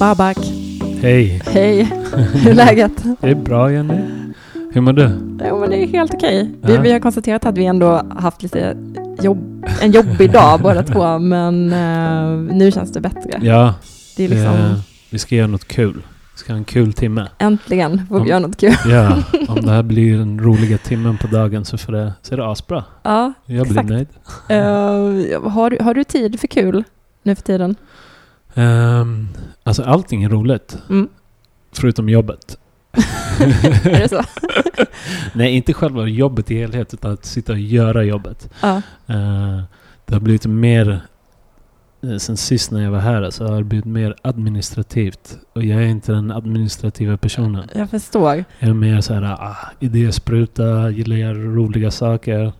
Babak, Hej, hej. Hur är läget? det är bra Jenny. Hur mår du? Jo, men det är helt okej. Vi, vi har konstaterat att vi ändå haft lite jobb, en jobbig dag båda två, men eh, nu känns det bättre. Ja, Det är liksom, eh, vi ska göra något kul. Vi ska ha en kul timme. äntligen får Om- vi göra något kul. Ja, om det här blir den roliga timmen på dagen så, får det, så är det asbra. Ja, Jag blir Exakt. nöjd. eh, har, du- har du tid för kul nu för tiden? Um, alltså allting är roligt. Mm. Förutom jobbet. Är det så? Nej, inte själva jobbet i helhet utan att sitta och göra jobbet. Ja. Eh, det har blivit mer... eh, Sen sist när jag var här så har det blivit mer administrativt. Och jag är inte den administrativa personen. Jag förstår. Jag är mer så här, ah, idéspruta, gillar göra roliga saker.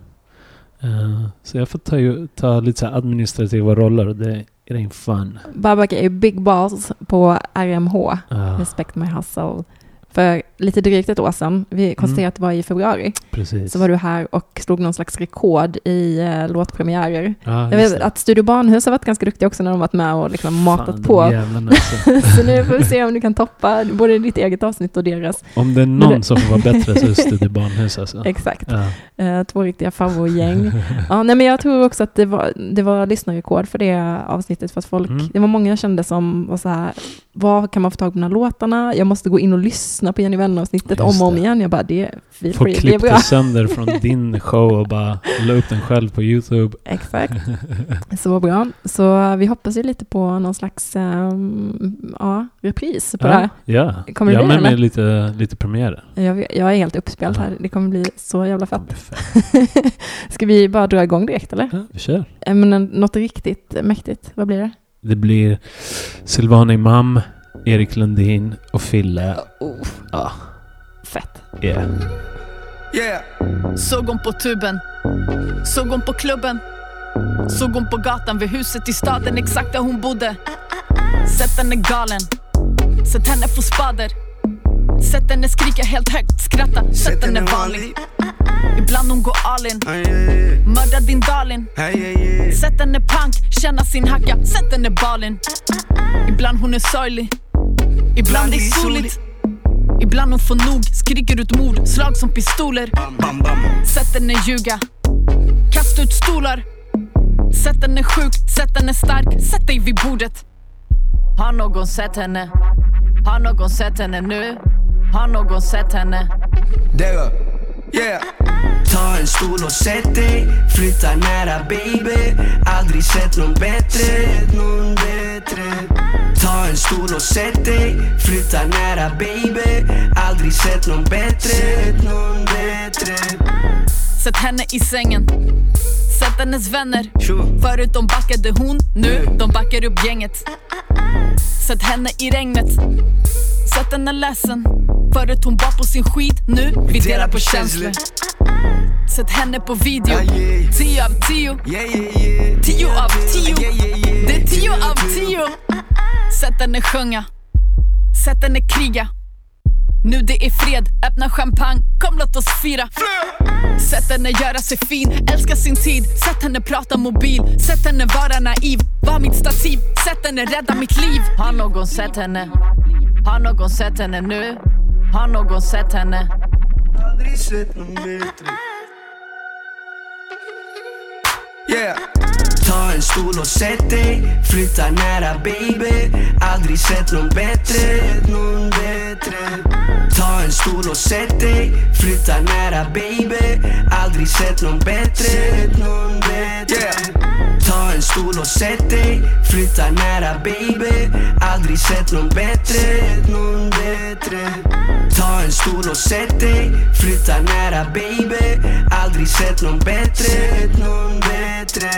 Eh, så jag får ta, ta lite så administrativa roller det är ain't fun. Babak är ju big boss på RMH, Ah, Respect My Hustle. För lite drygt ett år sedan, vi konstaterade att det var i februari, precis. så var du här och slog någon slags rekord i eh, låtpremiärer. ah, Jag vet att Studio Barnhus har varit ganska duktiga också när de varit med och liksom matat Fan, på. alltså. så nu får vi se om du kan toppa både ditt eget avsnitt och deras. Om det är någon som får vara bättre så är det Studio Barnhus alltså. Exakt. Ja. Eh, två riktiga favoritgäng. Ja, nej, men jag tror också att det var, det var lyssnarrekord för det avsnittet. För att folk, Mm. Det var många jag kände som var så här, var kan man få tag på de här låtarna? Jag måste gå in och lyssna på Jenny Wenner-avsnittet Just om och om igen. Jag bara, det, feel Folk det klippte sönder från din show och bara la upp den själv på YouTube. Exakt, så bra. Så vi hoppas ju lite på någon slags ehm, ja, repris på det här. Ja, ja. Kommer jag har med mig lite, lite premiärer. Jag, jag är helt uppspelt Ja. här. Det kommer bli så jävla fett. Ska vi bara dra igång direkt eller? Ja, vi kör. Eh, Men en- något riktigt mäktigt, vad blir det? Det blir Silvana Imam, Erik Lundin och Fille. Oh, Ja, fett. yeah. Yeah. Såg hon på tuben, såg hon på klubben. Såg hon på gatan vid huset i staden exakt där hon bodde. Sett henne galen, sett henne få spader. Sett henne skrika helt högt, skratta, sett henne vanlig. Ibland hon går all in, mörda din darling. Sätt henne pank, känna sin hacka, sätt henne balin Ibland hon är sorglig, ibland är soligt. Ibland hon får nog, skriker ut mord, slag som pistoler. Sätt henne ljuga, kasta ut stolar. Sätt henne sjuk, sätt henne stark, sätt dig vid bordet. Har någon sett henne? Har någon sett henne nu? Har någon sett henne? Digga. Yeah. Ta en stol och sätt dig, flytta nära baby. Aldrig sett någon bättre, någon bättre Ta en stol och sätt dig, flytta nära baby. Aldrig sett någon bättre, någon bättre. Sätt henne i sängen. Sätt hennes vänner. Förut de backade hon, nu de backar upp gänget. Sätt henne i regnet. Sätt henne ledsen. Förut hon bar på sin skit, nu vi delar på känslor. Sätt henne på video. Ja, yeah. 10 av 10 Yeah, yeah, yeah. Tio av tio. Yeah, yeah, yeah. Det är 10 av Tio 10 Sätt henne sjunga. Sätt henne kriga. Nu det är fred, öppna champagne, kom låt oss fira. Sätt henne göra sig fin, älska sin tid. Sätt henne prata mobil, sätt henne vara naiv. Var mitt stativ, sätt henne rädda mitt liv. Har någon sett henne? Har någon sett henne nu? Har någon sett henne? Aldrig sett någon bättre. Yeah. Ta en stol och sätt dig, flytta nära baby. Aldrig sett någon bättre, någon bättre. Ta en stol och sätt dig, flytta nära baby. Aldrig sett någon bättre, någon bättre. Ta en stol och sätt dig, flytta nära baby. Aldrig sett någon bättre, någon bättre. Ta en stol och sätt dig, flytta nära baby. Aldrig sett någon bättre, någon bättre.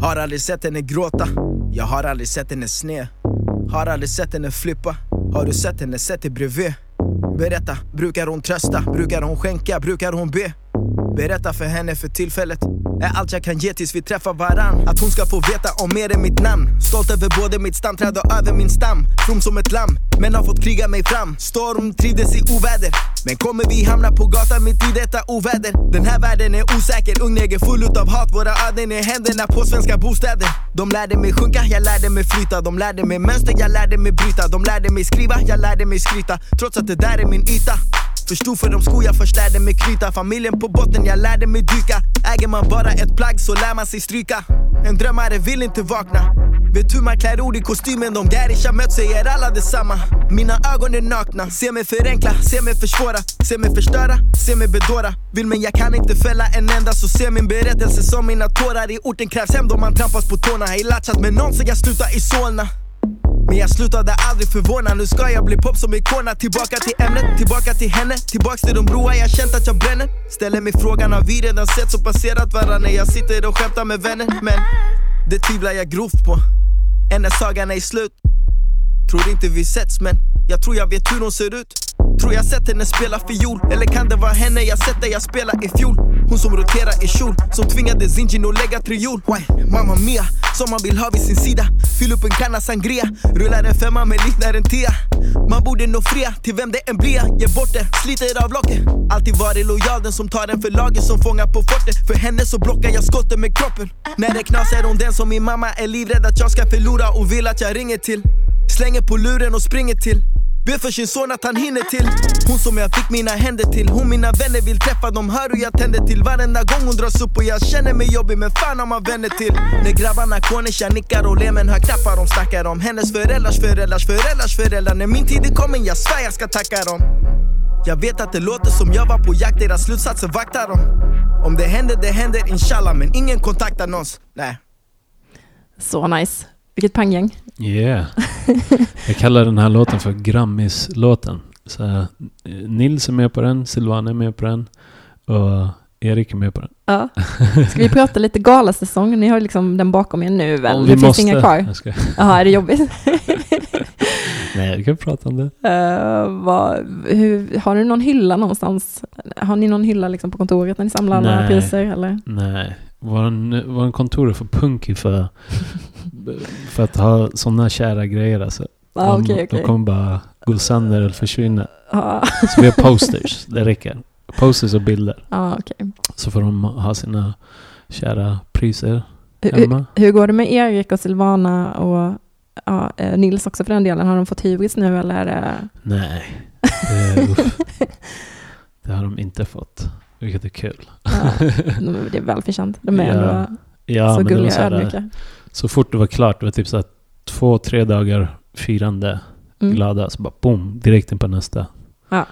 Har aldrig sett henne gråta, jag har aldrig sett henne sne Har aldrig sett henne flippa, har du sett henne sett dig bredvid? Berätta, brukar hon trösta, brukar hon skänka, brukar hon be? Berätta för henne för tillfället är allt jag kan ge tills vi träffar varann. Att hon ska få veta om mer än mitt namn. Stolt över både mitt stamträd och över min stam. From som ett lamm, men har fått kriga mig fram. Storm trivdes i oväder Men kommer vi hamna på gatan mitt i detta oväder? Den här världen är osäker, ungneger full utav hat. Våra öden är händerna på svenska bostäder. De lärde mig sjunka, jag lärde mig flyta. De lärde mig mönster, jag lärde mig bryta. De lärde mig skriva, jag lärde mig skryta. Trots att det där är min yta. Förstod för de skor jag först lärde mig knyta Familjen på botten, jag lärde mig dyka. Äger man bara ett plagg så lär man sig stryka. En drömmare vill inte vakna. Vet hur man klär ord i kostymen? De garish jag mött säger alla detsamma. Mina ögon är nakna. Se mig förenkla, se mig försvåra. Se mig förstöra, se mig bedåra. Vill men jag kan inte fälla en enda Så se min berättelse som mina tårar I orten krävs hem då man trampas på tårna. Ej latchat med någon så jag slutar i Solna men jag slutade aldrig förvåna, nu ska jag bli pop som ikona. Tillbaka till ämnet, tillbaka till henne. Tillbaks till de broar jag känt att jag bränner. Ställer mig frågan, har vi redan sett så passerat varandra? När jag sitter och skämtar med vänner Men det tvivlar jag grovt på. Än när sagan är slut. Tror inte vi setts men jag tror jag vet hur hon ser ut. Tror jag sett henne spela fiol? Eller kan det vara henne jag sett där jag spela i fjol? Hon som roterar i kjol Som tvingade Zinjin att lägga triol Why, Mamma Mia Som man vill ha vid sin sida. Fyll upp en kanna sangria Rullar en femma men liknar en tia Man borde nå fria till vem det än blir. Ge bort det, sliter av locket. Alltid varit lojal den som tar den för laget Som fångar på fortet. För henne så blockar jag skottet med kroppen. När det knasar är hon den som min mamma är livrädd att jag ska förlora Och vill att jag ringer till. Slänger på luren och springer till. Ber för sin son att han hinner till. Hon som jag fick mina händer till. Hon mina vänner vill träffa, de hör hur jag tänder till. Varenda gång hon dras upp och jag känner mig jobbig Men fan har man vänner till? När grabbarna cornisar nickar och ler men hör knappar De snackar om hennes föräldrars föräldrars föräldrars föräldrar. När min tid är kommen, jag svär jag ska tacka dem. Jag vet att det låter som jag var på jakt, deras slutsatser vaktar dem. Om det händer, det händer inshallah Men ingen kontaktannons, nej. Så nice. Vilket panggäng. Yeah. Jag kallar den här låten för Grammis-låten. Så, eh, Nils är med på den, Silvana är med på den och Erik är med på den. Ja. Ska vi prata lite galasäsong? Ni har liksom den bakom er nu väl? Om det vi finns måste. inga kvar? Jaha, är det jobbigt? nej, vi kan prata om det. Eh, vad, hur, har du någon hylla någonstans? Har ni någon hylla liksom på kontoret när ni samlar alla priser? Eller? Nej, vår, vår kontor är för punkig för, för att ha sådana kära grejer alltså. Ah, De- okej, De okej. kommer bara gå sönder eller försvinna. Ja, Så vi har posters, det räcker. Posters och bilder. ah, okej. Så får de ha sina kära priser Hur, hemma. hur går det med Erik och Silvana och ja, eh, Nils också för den delen? Har de fått hybris nu eller? Det... Nej, det, det har de inte fått. Vilket är kul. Ja, de- det är välförtjänt. De är Ja, ändå Ja, så gulliga och ödmjuka. Så fort det var klart, det var typ så här två, tre dagar firande, Mm. glada, så bara boom, direkt in på nästa. Ja.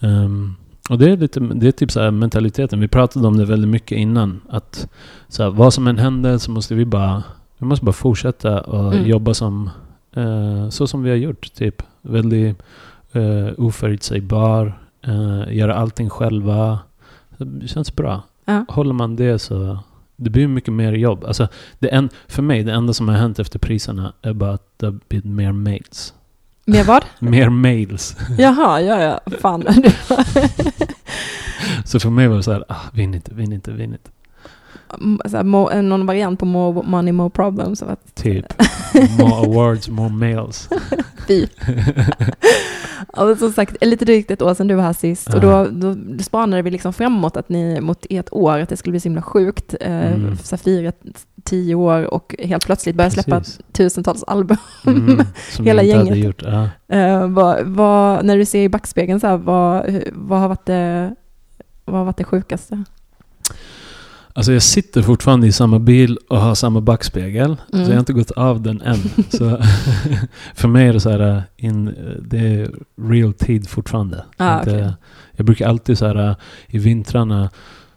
Ehm, och det är, lite, det är typ så mentaliteten. Vi pratade om det väldigt mycket innan. Att så här, vad som än händer så måste vi bara, vi måste bara fortsätta och Mm. jobba som, eh, så som vi har gjort. Typ väldigt uh, oförutsägbar, uh, göra allting själva. Det känns bra. Ja. Håller man det så det blir mycket mer jobb. Alltså, det en, för mig, det enda som har hänt efter priserna är bara att det har blivit mer mails. Med vad? Mer mails. Jaha, ja, ja. Fan. Så för mig var det så här, ah, vinn inte, vinn inte, vinn inte. Här, mo, någon variant på more money, more problems. Att, Typ. More awards, more mails. fy. Ja, men som sagt, lite drygt ett år sedan du var här sist. Och då, då spanade vi liksom framåt att ni, mot ert år, att det skulle bli så himla sjukt. Eh, Mm. så här, fira tio år och helt plötsligt börja släppa tusentals album. Mm, Hela gänget. gjort. Ja. Eh, vad, vad, när du ser i backspegeln, så här, vad, vad, har varit det, vad har varit det sjukaste? Alltså jag sitter fortfarande i samma bil och har samma backspegel. Så Mm. jag har inte gått av den än. så för mig är det så här, äh, in, äh, det är real tid fortfarande. Ah, Inte- okej. Jag brukar alltid så här, äh, i vintrarna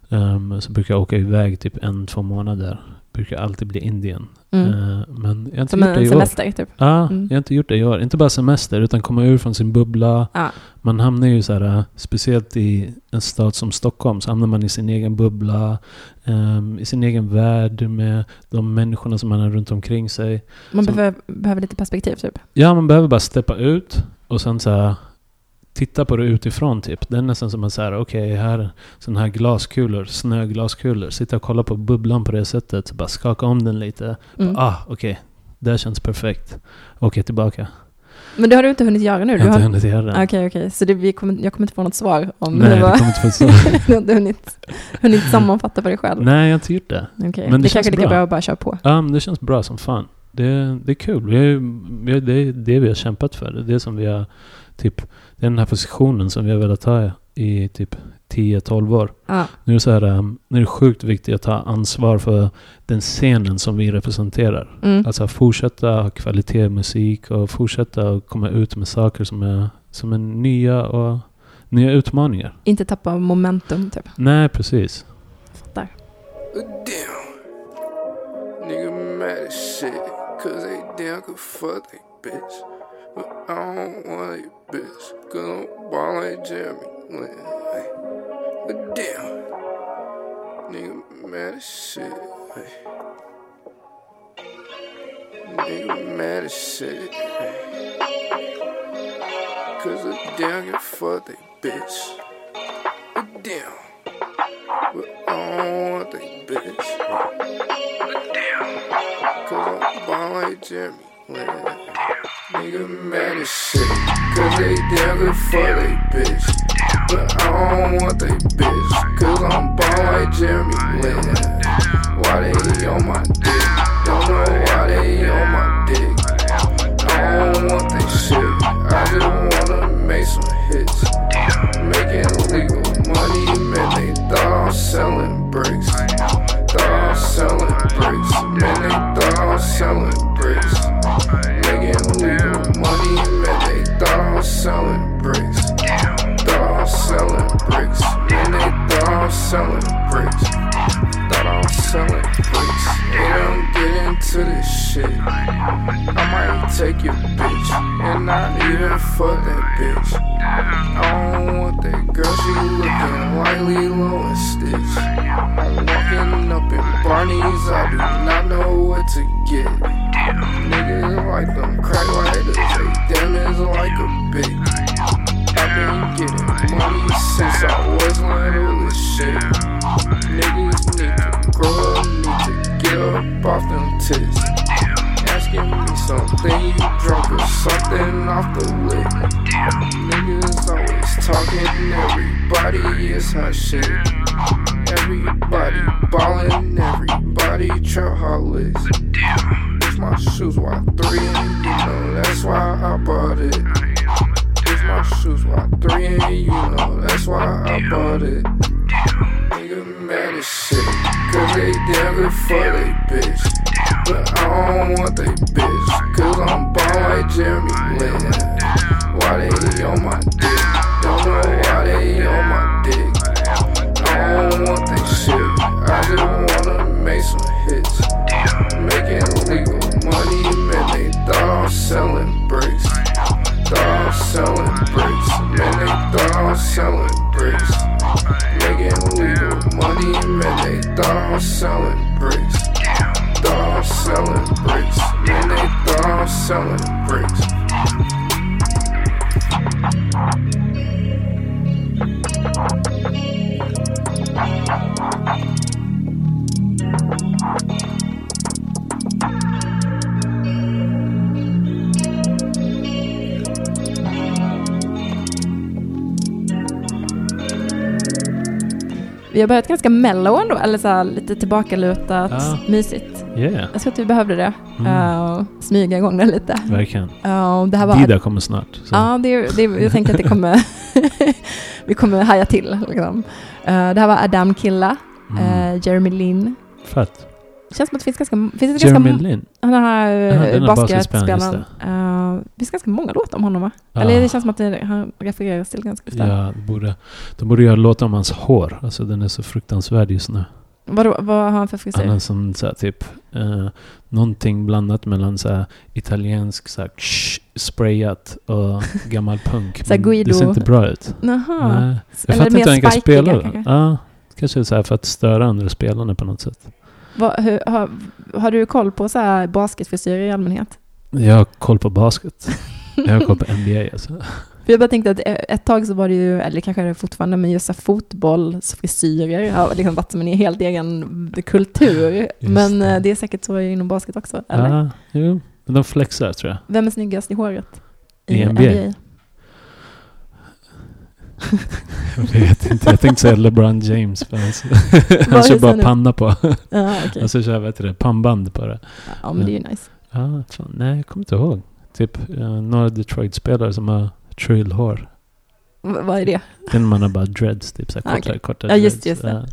ehm, så brukar jag åka iväg typ en, två månader. Brukar alltid bli Indien. Mm. Eh, men jag har inte Som gjort det en i år. semester, typ. Ja, Mm. jag har inte gjort det i år. Inte bara semester, utan komma ur från sin bubbla. Ja. Man hamnar ju så här, äh, speciellt i en stad som Stockholm, så hamnar man i sin egen bubbla, ehm, i sin egen värld med de människorna som man har runt omkring sig. Man Som- behöver, behöver lite perspektiv, typ. Ja, man behöver bara steppa ut och sen så här, titta på det utifrån typ. Det är nästan som att säga, okej, här är sådana här glaskulor, snöglaskulor. Sitta och kolla på bubblan på det sättet. Bara skaka om den lite. Mm. Ah, okej. Det känns perfekt. Åker tillbaka. Men det har du inte hunnit göra nu? Jag har inte hunnit göra det. Okej, okej. Så det, kommer, jag kommer inte få något svar om Nej, det var. kommer inte få så. du har inte hunnit, hunnit sammanfatta för dig själv? Nej, jag har inte gjort det. Okej. Men det det känns kanske är lika bra. att bara köra på. Ja, men det känns bra som fan. Det, det är kul. Vi har, det är det vi har kämpat för. Det är det som vi har, typ, det är den här positionen som vi har velat ha i typ 10-12 år. Ja. Nu är det så här, um, nu är det sjukt viktigt att ta ansvar för den scenen som vi representerar. Mm. Alltså fortsätta ha kvalitet i musik och fortsätta att komma ut med saker som är, som är nya och nya utmaningar. Inte tappa momentum, typ. Nej, precis. Fattar. Damn. bitch, cause I'm ballin' Jeremy. But damn, nigga mad as shit. Nigga mad as shit. Cause a damn get fucked, they bitch. But damn, but I don't want they bitch. But damn, cause I'm ballin' Jeremy. Nigga mad as shit. Cause they damn good for they bitch. But I don't want they bitch. Cause I'm ball like Jeremy Lin. Why they on my dick? Don't know why they on my dick. I don't want they shit. I just wanna make some hits. Making legal money, man, they thought I was selling bricks. Thought I was selling bricks. Man, they thought I was selling bricks. Shoes, why three, and you know that's why I bought it. Nigga mad as shit, cause they damn good for they bitch. But I don't want they bitch, cause I'm ball like Jeremy Lin. Why they on my dick? Don't know why they on my dick. I don't want they shit, I just wanna make some hits. Selling bricks. Making legal money, man, they thought I was selling bricks. Thought I was selling bricks, man, they thought I was selling bricks. Vi har börjat ganska mellow ändå, eller så här, lite tillbakalutat, Ja. mysigt. Yeah, Jag tror att vi behövde det. Mm. Uh, smyga igång det lite. verkligen. Uh, det här var... Dida kommer snart. Så. Ja, det, det, jag tänker att det kommer... vi kommer haja till. Liksom. Uh, det här var Adam Killa, Mm. Jeremy Lin. Fett. Känns som att det finns ganska... Finns det Jeremy ganska Lin. han är här Ja, den uh, här basketspelaren. Uh, det finns ganska många låtar om honom va? Ja. Eller det känns som att det, han refereras till ganska ofta. Ja, de borde, de borde göra låtar om hans hår. Alltså den är så fruktansvärd just nu. Vadå, vad har han för Han frisyr? är som så här, typ eh, någonting blandat mellan så här, italiensk så här, ksh, sprayat och gammal punk. Så här Men Guido. Det ser inte bra ut. Jaha. Nej. Jag Eller fattar inte hur han kan spela det. kanske. Ja, kanske så här för att störa andra spelarna på något sätt. Vad, hur, har, har du koll på så här basketfrisyrer i allmänhet? Jag har koll på basket. Jag har koll på NBA alltså. För jag bara tänkte att eh, ett tag så var det ju, eller kanske är det fortfarande, men just så fotbollsfrisyrer har liksom varit som en helt egen kultur. men det. eh, det är säkert så inom basket också, eller? Ja, jo. Men de flexar tror jag. Vem är snyggast i håret? I NBA? Jag vet inte. Jag tänkte säga LeBron James. För han, han kör bara panna på. Ja, okej. Och så kör du, det, pannband på det. Ja, men det är ju nice. Ja, fan, nej, jag kommer inte ihåg. Typ uh, några Detroit-spelare som har trill-hår. V- vad är det? Den man har bara dreads, typ så här Ah, korta, okej. korta Ja, just- dreads. just det.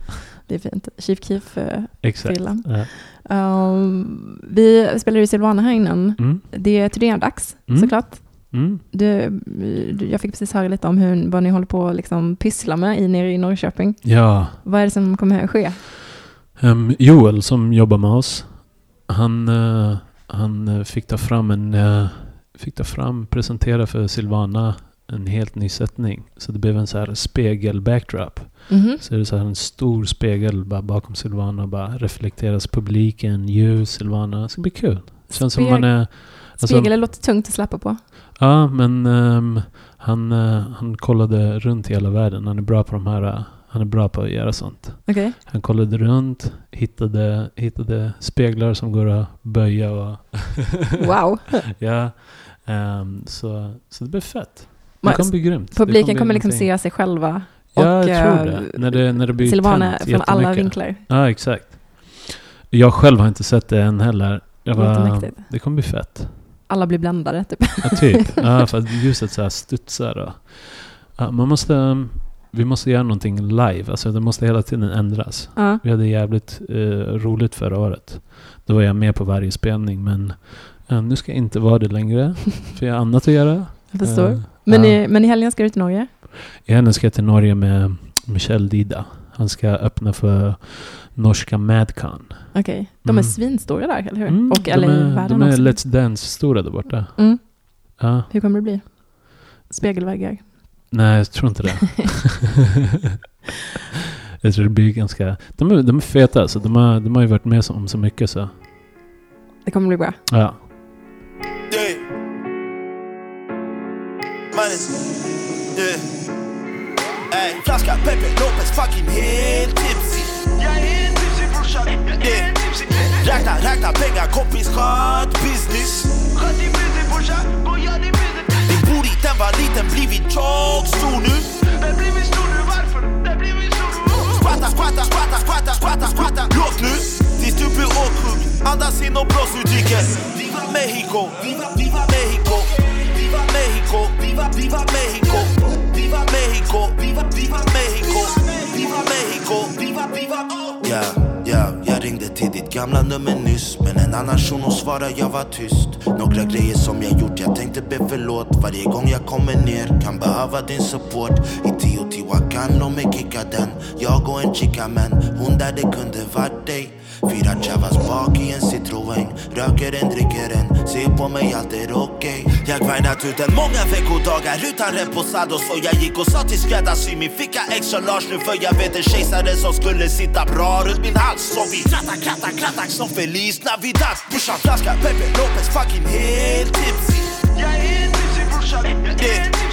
Det är fint. Chief Keef-frillan. Ja. Um, vi spelade i Silvana här innan. Mm, Det är turnédags, Mm. såklart. Mm. Du, du, jag fick precis höra lite om hur, vad ni håller på att liksom pyssla med i, nere i Norrköping. Ja, Vad är det som kommer att ske? Ehm, Joel som jobbar med oss. Han, eh, han eh, fick ta fram en... eh, fick ta fram, presentera för Silvana en helt ny sättning. Så det blev en så här spegel-backdrop. Mhm. Så är det så här en stor spegel bakom Silvana och bara reflekteras publiken, ljus, Silvana. Det ska bli kul. Känns som Speg- man är... alltså- Spegel låter tungt att släppa på. Ja, men ehm, han, eh, han kollade runt i hela världen. Han är bra på de här... eh, han är bra på att göra sånt. Okej. Han kollade runt, hittade, hittade speglar som går att böja och... Wow. ja. ehm, så, så det blir fett. Det kommer bli grymt. Publiken bli kommer liksom se sig själva. Ja, och, jag tror eh, det. När det, när det blir Silvana från alla vinklar. Ja, exakt. Jag själv har inte sett det än heller. Jag bara, det kommer bli fett. Alla blir bländade, typ. Ja, typ. ja, för att ljuset så här studsar och... Ja, man måste... Vi måste göra någonting live. Alltså det måste hela tiden ändras. Ja. Vi hade jävligt eh, roligt förra året. Då var jag med på varje spelning men eh, nu ska jag inte vara det längre. För jag har annat att göra. Jag förstår. Eh, Men, i, men i helgen ska du till Norge? I helgen ska jag till Norge med Michel Dida. Han ska öppna för norska Madcon. Okej. De är Mm. svinstora där, eller hur? Mm, och de eller i är, de är också. Let's Dance-stora där borta. Mm. Ja. Hur kommer det bli? Spegelväggar? Nej, jag tror inte det. jag tror det blir ganska... De är, de är feta alltså. De har, de har ju varit med om så mycket så. Det kommer bli bra. Ja. Flaska Pepe Lopez fucking helt tipsy. Typ typ räkna, räkna pengar kompis, sköt business. Sköt din business brorsan, gå och gör din business. Din booty den var liten, blivit tjock, stor nu. Den blivit stor nu, varför? Den blivit stor nu. Skvatta, skvatta, skvatta, skvatta, skvatta, squatta Låt nu, tills du blir åksjuk. Andas in och blås ut dricken. Viva Mexico, viva, viva Mexico. Viva Mexico, viva, viva Mexico. Viva México, viva, viva México, Viva México, viva, viva. Oh. Ja, ja, jag ringde till ditt gamla nummer nyss Men en annan shuno svarade jag var tyst. Några grejer som jag gjort, jag tänkte be förlåt. Varje gång jag kommer ner kan behöva din support. I Teotihuacan, låt mig kicka den Jag och en chica men hon där det kunde varit dig. Fyra chavas bak i en Citroën. Röker en, dricker en, ser på mig allt är okej. Jag grindat ut en många veckodagar utan reposados. Och jag gick och sa till skräddarsy min ficka extra large nu För jag vet en kejsare som skulle sitta bra runt min hals. Så vi krattar, krattar, krattar som Feliz Navidad. Brorsan flaska Pepe Lopez fucking helt tipsy. Jag är helt tipsy brorsan, yeah.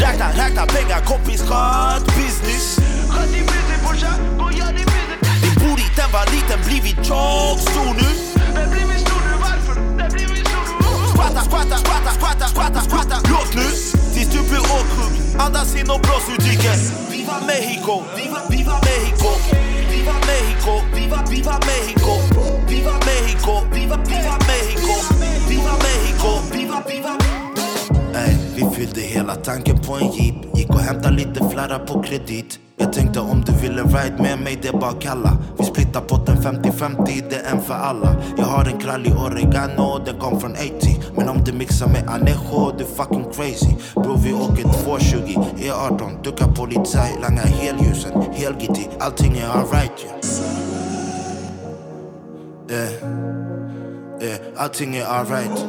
Räkna, räkna pengar kompis, sköt business. Sköt din business brorsan, den var liten, blivit tjock, stor nu. Den blivit stor nu, varför? Den blivit stor nu? Skvatta, skvatta, skvatta, skvatta, skvatta, skvatta Låt nu, tills du blir åksjuk. Andas in och blås ut dricken Viva Mexico, viva, viva Mexico. Viva Mexico, viva, viva Mexico. Viva Mexico, viva, viva Mexico. Viva Mexico, viva, viva vi fyllde hela tanken på en jeep. Gick och hämtade lite flarra på kredit. Jag tänkte om du ville ride med mig, det är bara kalla. Vi splittar potten 50-50, det är en för alla. Jag har en krallig oregano, den kom från 80 Men om du mixar med anejo, du fucking crazy. Bror vi åker 220, E18 Duckar polizei, langar helljusen. Helgitti, allting är alright yeah. Yeah, yeah, allting är alright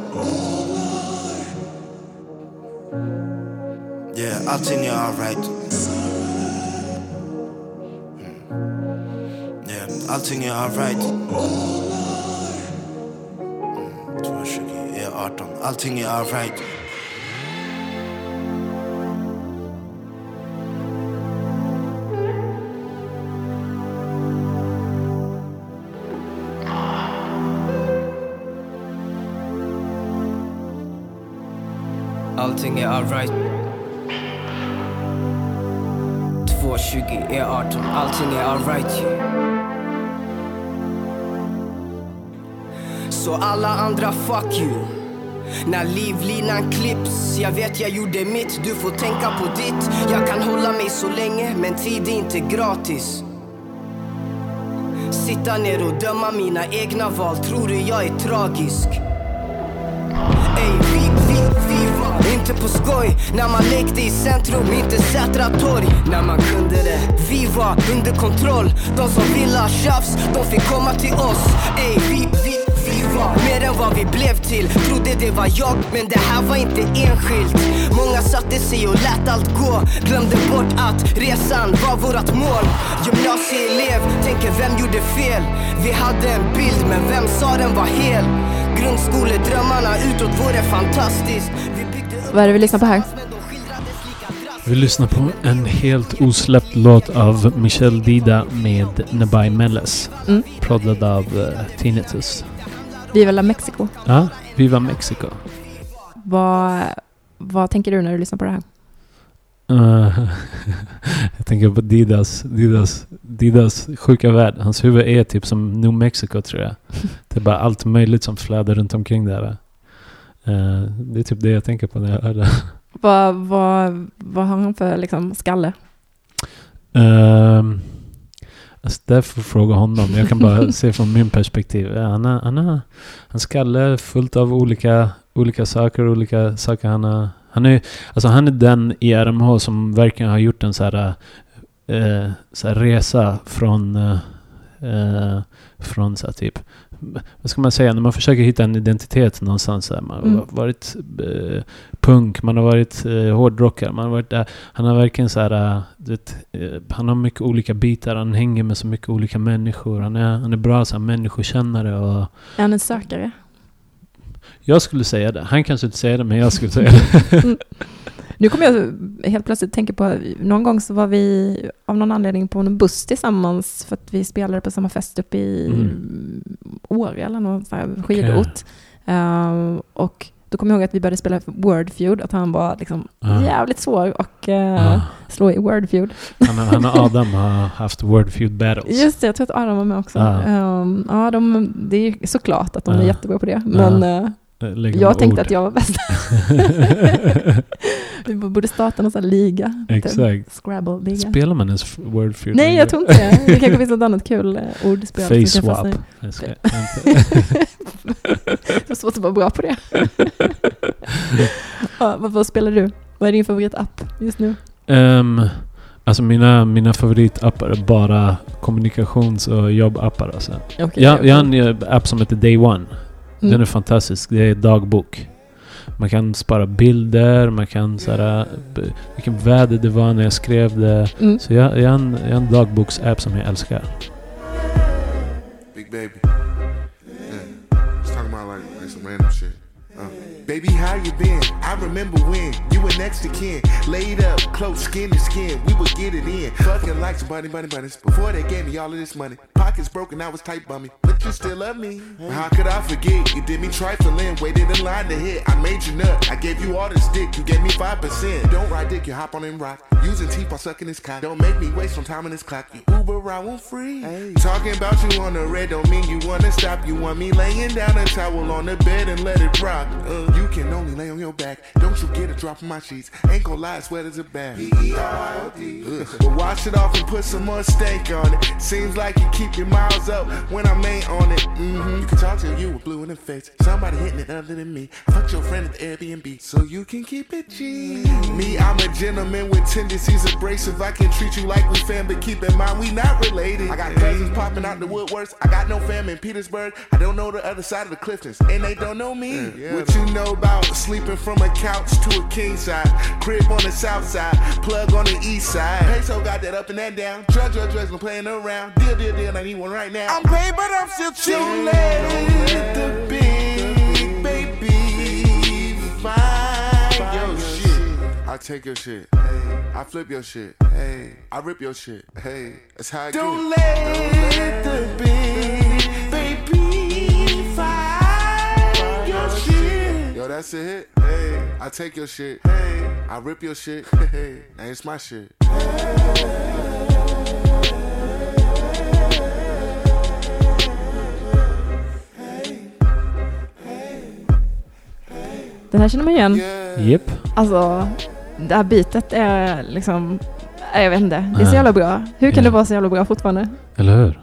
Yeah, I'll tell you alright. Mm. Yeah, I'll tell you alright. Mm. Yeah, autumn. I'll tell you alright. I'll think it alright. 220 E18, allting är alright Så alla andra fuck you. När livlinan klipps, jag vet jag gjorde mitt, du får tänka på ditt. Jag kan hålla mig så länge, men tid är inte gratis. Sitta ner och döma mina egna val, tror du jag är tragisk? Inte på skoj. När man lekte i centrum, inte Sätra torg. När man kunde det, vi var under kontroll. De som ville ha tjafs, de fick komma till oss. Ey, vi, vi, vi var mer än vad vi blev till. Trodde det var jag, men det här var inte enskilt. Många satte sig och lät allt gå. Glömde bort att resan var vårat mål. Gymnasieelev, tänker vem gjorde fel? Vi hade en bild, men vem sa den var hel? Grundskoledrömmarna utåt vore fantastiskt. Vi vad är det vi lyssnar på här? Vi lyssnar på en helt osläppt låt av Michel Dida med Nabai Meles. Mm. Proddad av uh, Tinnitus. Viva la Mexico. Ja, Viva Mexico. Vad, vad tänker du när du lyssnar på det här? Uh, jag tänker på Didas, Didas, Didas sjuka värld. Hans huvud är typ som New Mexico tror jag. Det är bara allt möjligt som flödar runt omkring där. Uh, det är typ det jag tänker på när jag hör det. Vad, vad, vad har han för liksom, skalle? Um, alltså det får fråga honom. Jag kan bara se från min perspektiv. Han, har, han, har, hans skalle fullt av olika, olika saker. Olika saker han har... Han är, alltså han är den i RMH som verkligen har gjort en så här, eh, så här resa från... Eh, från så här typ... Vad ska man säga? När man försöker hitta en identitet någonstans. Här, man har Mm. varit eh, punk, man har varit eh, hårdrockare, man har varit där. Han har verkligen så här, du vet, eh, han har mycket olika bitar, han hänger med så mycket olika människor. Han är, han är bra så här, människokännare och Är han en sökare? jag skulle säga det. Han kanske inte säger det, men jag skulle säga det. Nu kommer jag helt plötsligt tänka på, någon gång så var vi av någon anledning på en buss tillsammans för att vi spelade på samma fest uppe i Mm. Åre eller någon sån här skidort. Ehm, och då kommer jag ihåg att vi började spela Wordfeud, att han var liksom Ah. jävligt svår och uh, Ah. slå i Wordfeud. Han, han och Adam har haft word feud battles. Just det, jag tror att Aron var med också. Ah. Ehm, ja, de, det är såklart att de är Ah. jättebra på det. Men eh, Eh, lägger jag tänkte ord. att jag var bäst. vi borde starta någon sån här liga. Exakt. Scrabble-liga. Spelar man ens word feud? Nej, jag tror inte det. Det kanske finns något annat kul eh, ordspel. Face swap. Jag ska. Det är svårt att vara bra på det. ja, vad, vad spelar du? Vad är din favoritapp just nu? Ehm, alltså mina, mina favoritappar är bara kommunikations och jobbappar alltså. Okay, Jag, jag har en eh, app som heter Day One. Den Mm. är fantastisk. Det är dagbok. Man kan spara bilder, man kan såhär, b- vilken väder det var när jag skrev det. Mm. Så jag, jag, har en, jag har en dagboksapp som jag älskar. Big baby. Yeah. Just talking about like, like some random shit. Baby, how you been? I remember when you were next to kin, laid up, close skin to skin. We would get it in, fucking like some bunny, bunny, bunnies. Before they gave me all of this money, pockets broken, I was tight bummy, but you still love me. How could I forget? You did me trifling, waited in line to hit. I made you nut. I gave you all the stick, you gave me five percent. Don't ride dick, you hop on and rock. Using teeth while sucking this cock. Don't make me waste some time on this clock. You Uber, I want free. Hey. Talking about you on the red don't mean you wanna stop. You want me laying down a towel on the bed and let it rock. Uh, you can only lay on your back. Don't you get a drop my sheets. Ain't gonna lie, sweaters are bad. Ugh. But wash it off and put some more stank on it. Seems like you keep your miles up when I'm ain't on it. Mm-hmm. You can talk to you with blue in the face. Somebody hitting it other than me. I fucked your friend at the Airbnb so you can keep it G. Me, I'm a gentleman with tendencies abrasive. I can treat you like we fam, but keep in mind we not related. I got cousins popping out the woodworks. I got no fam in Petersburg. I don't know the other side of the Cliftons, and they don't know me. what you know about sleeping from a couch to a king size, crib on the south side, plug on the east side. Peso got that up and that down. Drug, drug, drugs, no playing around. Deal, deal, deal. I need one right now. I'm paid, but I'm still let the big baby find your shit. I take your shit. I flip your shit. Hey, I rip your shit. Hey, that's how I Don't let the big baby Yo, that's a hit. Hey, I take your shit. Hey, I rip your shit. Hey, now it's my shit. Den här känner man igen. Yeah. Japp. Alltså, det här bitet är liksom... Jag vet inte. Det är så jävla bra. Hur kan Ja. det vara så jävla bra fortfarande? Eller hur?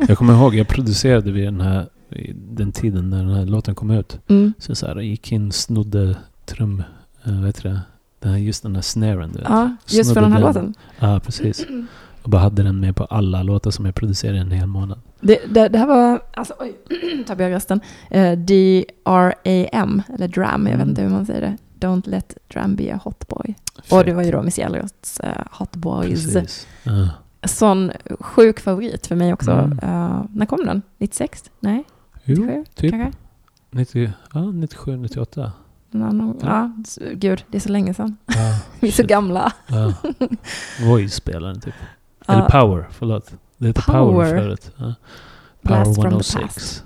jag kommer ihåg, jag producerade vid den här i den tiden när den här låten kom ut. Mm. Så, så här, jag gick in, snodde trum... Uh, vad heter det? Den här, just den här snaren du vet. Ja, just för den här den. låten. Ja, precis. Och bara hade den med på alla låtar som jag producerade en hel månad. Det, det, det här var, alltså oj, tappade jag rösten. Uh, D-R-A-M, eller DRAM, jag vet Mm. inte hur man säger det. Don't let DRAM be a hot boy. Och Fett. det var ju då Missy Elliots uh, Hot Boys. Precis. Ja. Sån sjuk favorit för mig också. Mm. Uh, när kom den? 96? Nej? Jo, 97? typ. Kanske? 90, ja, 97, 98. Någon, någon, ja, s- gud, det är så länge sedan. Ja, Vi är så gamla. Ja. Voice spelade den typ. Ja. Eller Power, förlåt. Det heter Power, Power. förut. Ja. Blast Power the 106. past.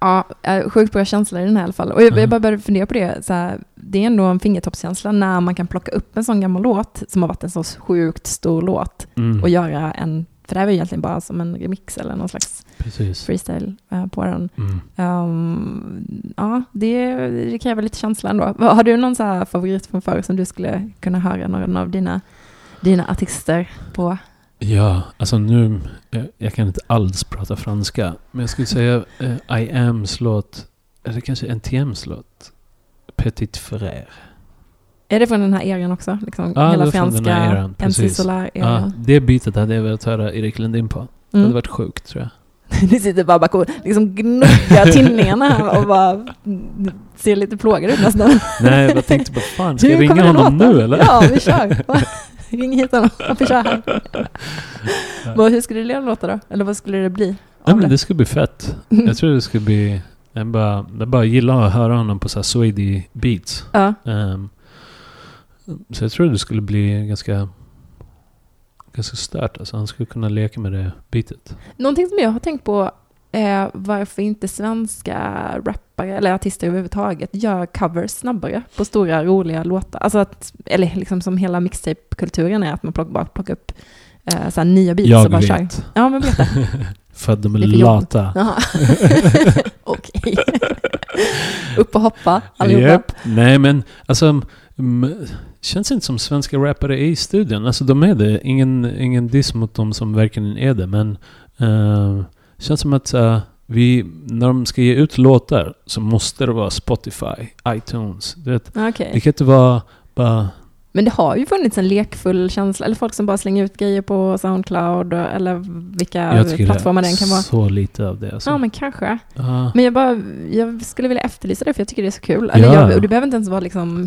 Ja, sjukt bra känsla i den här i alla fall. Och jag, Ja. jag bara började fundera på det. Så här, det är ändå en fingertoppskänsla när man kan plocka upp en sån gammal låt som har varit en så sjukt stor låt Mm, och göra en, för det här var egentligen bara som en remix eller någon slags precis. freestyle eh, på den. Mm. Ehm, ja, det, det kräver lite känsla ändå. Har du någon så här favorit från förr som du skulle kunna höra någon av dina, dina artister på? Ja, alltså nu... Jag, kan inte alls prata franska. Men jag skulle säga eh, I Am's låt, eller kanske NTM's låt. Petit Frère. Är det från den här eran också? Liksom, Ja, hela franska eran, MC precis. Ja, Solar-eran? det bitet hade jag velat höra Erik Lundin på. Det Mm. hade varit sjukt tror jag. Ni sitter bara bakom liksom gnuggar tinningarna och bara ser lite plågade ut nästan. Nej, jag tänkte bara fan, ska jag ringa honom låta? nu eller? Ja, vi kör. Ring hit honom. Vi kör här. Hur skulle det låta då? Eller vad skulle det bli? Ja, av men det skulle bli fett. Jag tror det skulle bli... Jag bara, jag bara gillar att höra honom på så här swedy beats. Ja. Ehm, så jag tror det skulle bli ganska... Ganska stört alltså. Han skulle kunna leka med det beatet. Någonting som jag har tänkt på är varför inte svenska rappare eller artister överhuvudtaget gör covers snabbare på stora roliga låtar. Alltså att, eller liksom som hela mixtape-kulturen är, att man plockar, bara plockar upp eh, så nya beats Jag och bara kör. vet. Ja, men berätta. För att de är är lata. Okej. Upp och hoppa allihopa. Japp. Nej men alltså... mm, Känns inte som svenska rappare är i studion. Alltså de är det. Ingen, ingen diss mot dem som verkligen är det. Men... Uh, känns som att uh, vi... När de ska ge ut låtar så måste det vara Spotify, iTunes. Du vet, Okej. det kan inte vara bara... Men det har ju funnits en lekfull känsla, eller folk som bara slänger ut grejer på Soundcloud eller vilka Jag plattformar det den kan vara. så lite av det. Alltså. Ja, men kanske. Ja. Men jag, bara, jag skulle vilja efterlysa det, för jag tycker det är så kul. Eller Ja. jag, det behöver inte ens vara liksom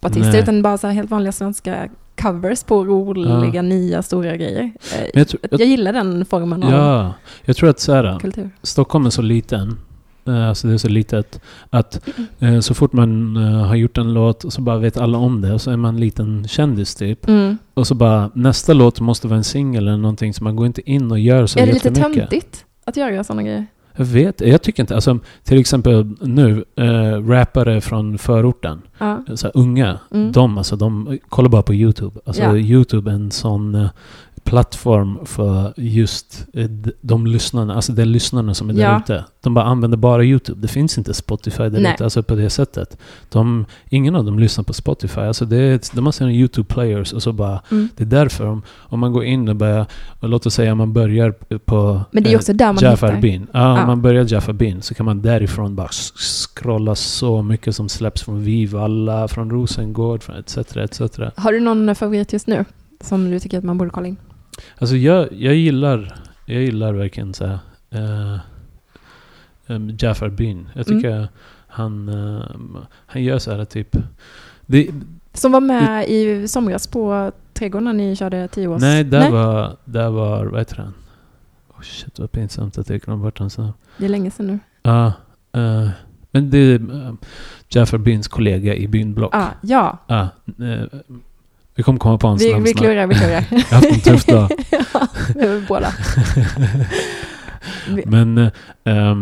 hiphop-artister, Nej. utan bara så helt vanliga svenska covers på roliga, Ja. nya, stora grejer. Eh, jag, tror, Jag, jag, gillar den formen av ja, jag tror att så här, kultur. Stockholm är så liten. eh, Alltså det är så litet att eh, så fort man har gjort en låt och så bara vet alla om det och så är man en liten kändis typ. Mm. Och så bara nästa låt måste vara en singel eller någonting så man går inte in och gör så Är det lite jättemycket. töntigt att göra sådana grejer? Jag vet, jag tycker inte. Alltså till exempel nu, eh, rappare från förorten. Ja. Så här, unga, Mm. de alltså, de kollar bara på YouTube. Alltså Ja. YouTube är en sån eh, plattform för just eh, de lyssnarna, alltså de lyssnarna som är där Ja. ute. De bara använder bara YouTube. Det finns inte Spotify där Nej. ute, alltså på det sättet. De, ingen av dem lyssnar på Spotify. Alltså det är, de har sina YouTube-players och så bara, Mm. det är därför om, om man går in och börjar, och låt oss säga man börjar på Men det är ju också där man hittar. Bin. Ja, om man börjar Jafar Bin så kan man därifrån bara scrolla så mycket som släpps från Vivalla, från Rosengård, från etc. etc. Har du någon favorit just nu som du tycker att man borde kolla in? Alltså jag, jag gillar, jag gillar verkligen så här, eh, um, Jafar Bin. Jag Mm. tycker han, eh, han gör så här typ, det, Som var med i somras på Trädgården när ni körde tio års... nej, där var, där var, vad heter han? Oh shit vad pinsamt att jag glömde bort hans namn. Det är länge sedan nu. Ja, eh, men det är uh, Jafar Bins kollega i Byn Block. Ah, ja, eh, vi kommer komma på hans vi, namn vi klurar, vi klurar. Jag har haft en tuff dag. ja, det är vi båda. Men eh, eh,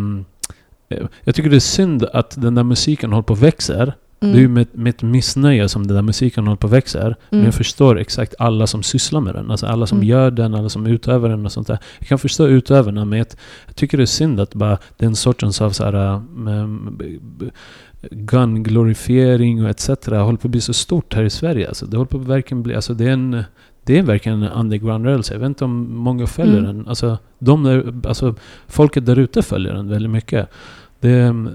jag tycker det är synd att den där musiken håller på och växer. Mm. Det är ju med, med ett missnöje som den där musiken håller på att växa här. Men Mm. jag förstår exakt alla som sysslar med den. Alltså alla som Mm. gör den, alla som utövar den och sånt där. Jag kan förstå utövarna, men jag, jag tycker det är synd att bara den sortens av så här, um, gun-glorifiering och etc. håller på att bli så stort här i Sverige. Alltså, det håller på att verkligen bli... Alltså, det är en... Det är verkligen en underground-rörelse. Jag vet inte om många följer Mm. den. Alltså, de där, alltså, folket där ute följer den väldigt mycket. Det, är-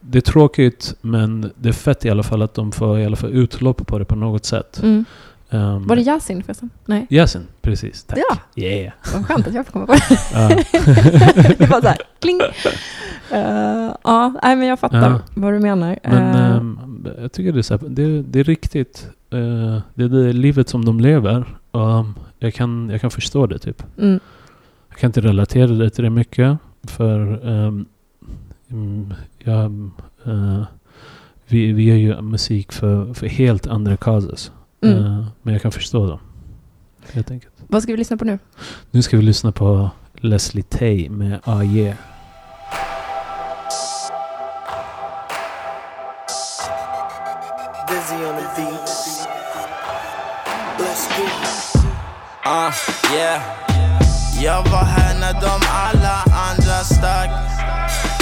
det är tråkigt, men det är fett i alla fall att de får i alla fall utlopp på det på något sätt. Mm. Um, Var det Yasin förresten? Nej. Yasin, precis. Tack. Ja. Yeah. Vad skönt att jag får komma på det. Det var så här, kling. Eh, ja, nej, men jag fattar Ja. vad du menar. Men ehm, jag tycker det är, så här, det, det är riktigt. eh, det är det livet som de lever. Um, jag, kan, jag kan förstå det typ. mm, Jag kan inte relatera det till det mycket. För ehm, mm, jag, vi, vi gör ju musik för, för helt andra causes. Mm. Eh, men jag kan förstå dem. Helt enkelt. Vad ska vi lyssna på nu? Nu ska vi lyssna på Leslie Tay med go. Uh, yeah. Jag var här när de alla andra stack.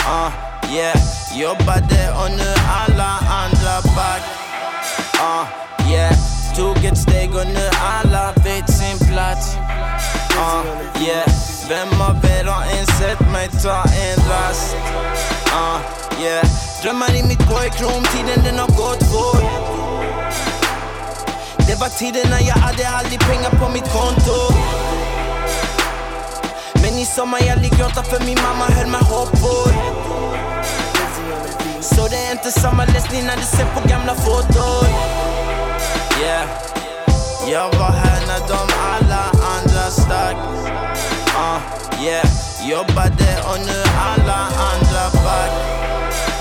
Uh, yeah. Jobbade och nu alla andra back. Uh, yeah. Tog ett steg och nu alla vet sin plats. Uh, yeah. Vem av er har ens sett mig ta en rast? Uh, yeah. Drömmar i mitt pojkrum, tiden den har gått fort. Det var tiden när jag hade aldrig pengar på mitt konto Men i sommar jag ligger gråta för min mamma höll mig hoppfull Så det är inte samma läsning när du ser på gamla foton Yeah. Jag var här när de alla andra stack. Uh, Yeah. Jobbade och nu alla andra back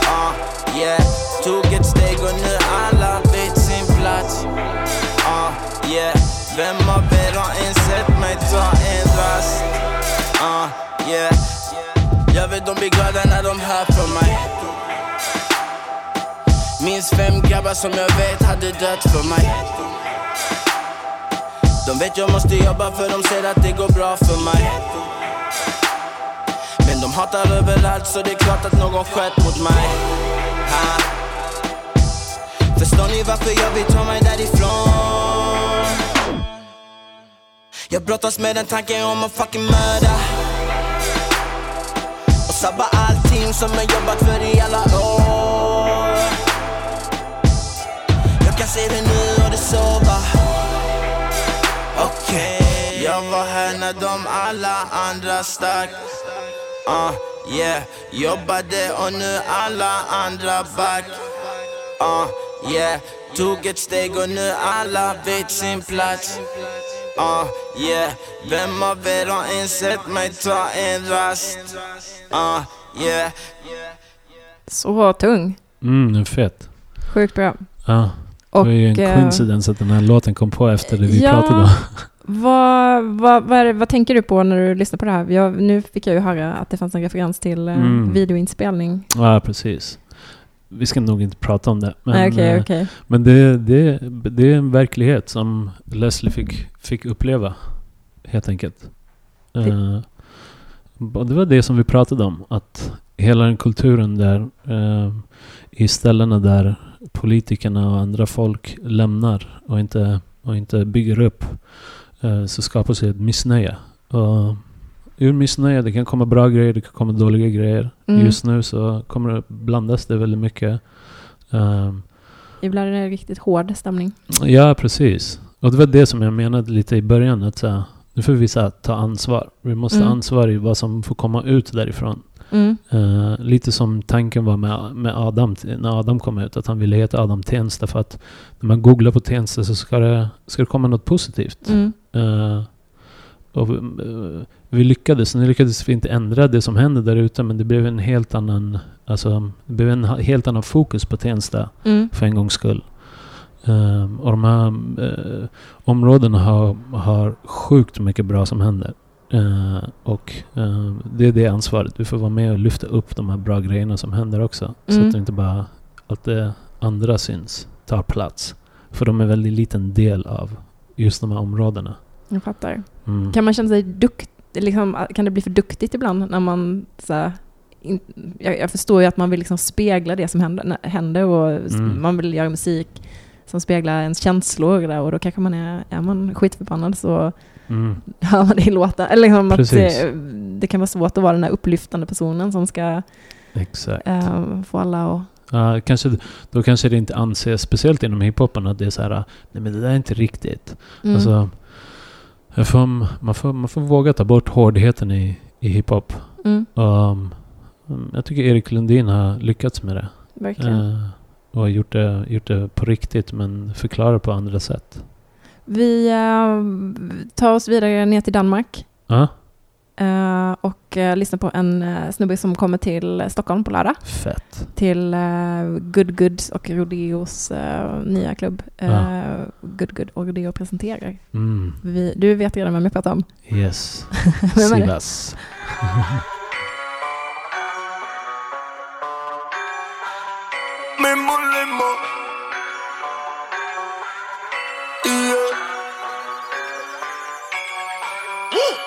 uh, Yeah. Tog ett steg och nu alla vet sin plats. Uh, yeah. Vem av er har insett mig? Ta en rast? Uh, yeah. Jag vet de blir glada när de hör från mig. Minst fem grabbar som jag vet hade dött för mig. De vet jag måste jobba för de ser att det går bra för mig. Men de hatar överallt så det är klart att någon sköt mot mig. Ha. Förstår ni varför jag vill ta mig därifrån? Jag brottas med den tanken om att fucking mörda. Och sabba allting som jag jobbat för i alla år kan se det nu och det sover. Okej. Jag var här när de alla andra stack. Uh, Yeah. Jobbade och nu alla andra back. Uh, yeah. Tog ett steg och nu alla vet sin plats. Uh, yeah. Vem av er har insett mig? Ta en rast? Uh, yeah. Så tung. Mm, den är fet. Sjukt bra. Ja, det Och, var ju en eh, coincidence att den här låten kom på efter det vi ja, pratade om. Vad, vad, vad, det, vad tänker du på när du lyssnar på det här? Jag, nu fick jag ju höra att det fanns en referens till eh, Mm. videoinspelning. Ja, precis. Vi ska nog inte prata om det. Men, Nej, okej, eh, okej. men det, det, det är en verklighet som Leslie fick, fick uppleva. Helt enkelt. Och det var det som vi pratade om. Att hela den kulturen där i ställena där politikerna och andra folk lämnar och inte, och inte bygger upp eh, så skapas ett missnöje. Och ur missnöje, det kan komma bra grejer, det kan komma dåliga grejer. Mm. Just nu så kommer det blandas det väldigt mycket. Ehm, Ibland är det riktigt hård stämning. ja, precis. Och det var det som jag menade lite i början. Att så nu får vi så här, ta ansvar. Vi måste Mm. ta ansvar i vad som får komma ut därifrån. Mm. Eh, lite som tanken var med, med Adam, när Adam kom ut. Att han ville heta Adam Tensta. För att när man googlar på Tensta så ska det, ska det komma något positivt. Mm. Eh, och, eh, vi lyckades. Nu lyckades vi inte ändra det som hände där ute. Men det blev en helt annan... Alltså, det blev en helt annan fokus på Tensta Mm. för en gångs skull. Ehm, och de här eh, områdena har, har sjukt mycket bra som händer. Eh, och eh, det är det ansvaret. Du får vara med och lyfta upp de här bra grejerna som händer också. Så Mm. att det inte bara... Att det, andra syns, tar plats. För de är en väldigt liten del av just de här områdena. Jag fattar. Mm. Kan man känna sig dukt, liksom, kan det bli för duktigt ibland när man så in, jag, jag förstår ju att man vill liksom spegla det som händer, händer och Mm. man vill göra musik som speglar ens känslor där, och då kanske man är, är man skitförbannad så Mm. hör man det i låten. Eller liksom att det, det kan vara svårt att vara den här upplyftande personen som ska eh, få alla att... Ja, kanske, då kanske det inte anses, speciellt inom hiphopen, att det är så här, nej men det där är inte riktigt. Mm. Alltså, får, man, får, man får våga ta bort hårdheten i, i hiphop. mm, Um, jag tycker Erik Lundin har lyckats med det. verkligen. Eh, och gjort det, gjort det på riktigt men förklarar på andra sätt. Vi eh, tar oss vidare ner till Danmark. Ja, eh, och eh, lyssnar på en eh, snubbe som kommer till Stockholm på lördag. fett. Till Good Goods och Rodeos nya klubb. Good Good och Rodeo presenterar. Mm, Vi, du vet redan vem jag pratar om. yes. Vem är? Sivas. Ooh!